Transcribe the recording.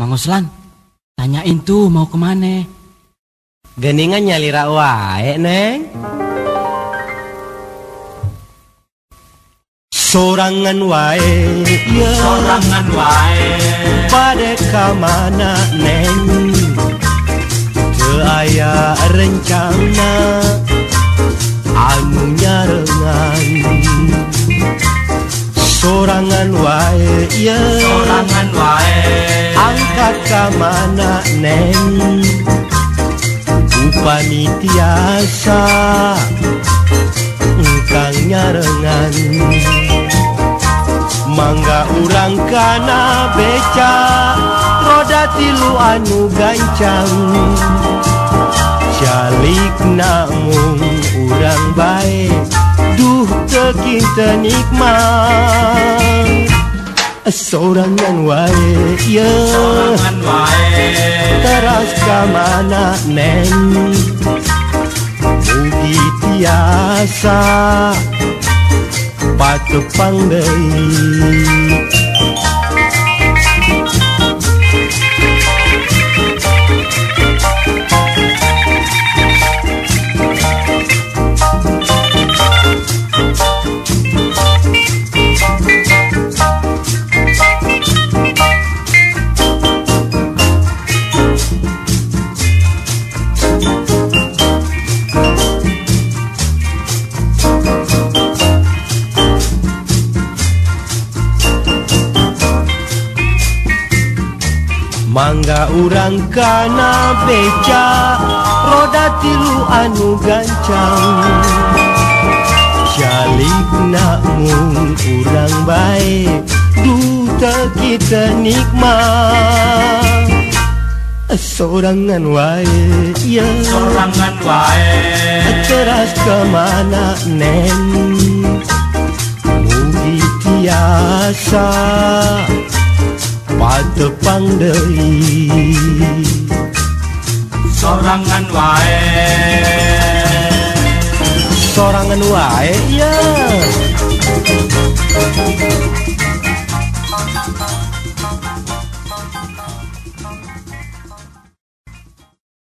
Mang Oslan, tanyain tuh mau ke mana? Geningan nyalira wae, Neng. Sorangan wae, ya. Sorangan wae. Pada kamana, Neng. Teu aya rencana Sorangan wae, ya. Sorangan wae. Angkat kamana, Neng. Upani tiasa Engkang nyarengan Mangga urang kana beca Roda tilu anu gancang Jalik namung urang baik Duh tekinta nikmat. Sorangan wae ya. Sorangan wae. teras kamana neng Mugi tiasa. Patepang deui Mangga urang kana beca roda tilu anu gancang. Jalik mung urang baik duta kita nikmat. Sorangan wae ya. Sorangan wae. teras ke mana neng Mugi tiasa patepang deui Sorangan wae. sorangan wae ya